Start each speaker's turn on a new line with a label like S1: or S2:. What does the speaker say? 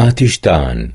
S1: آتشدان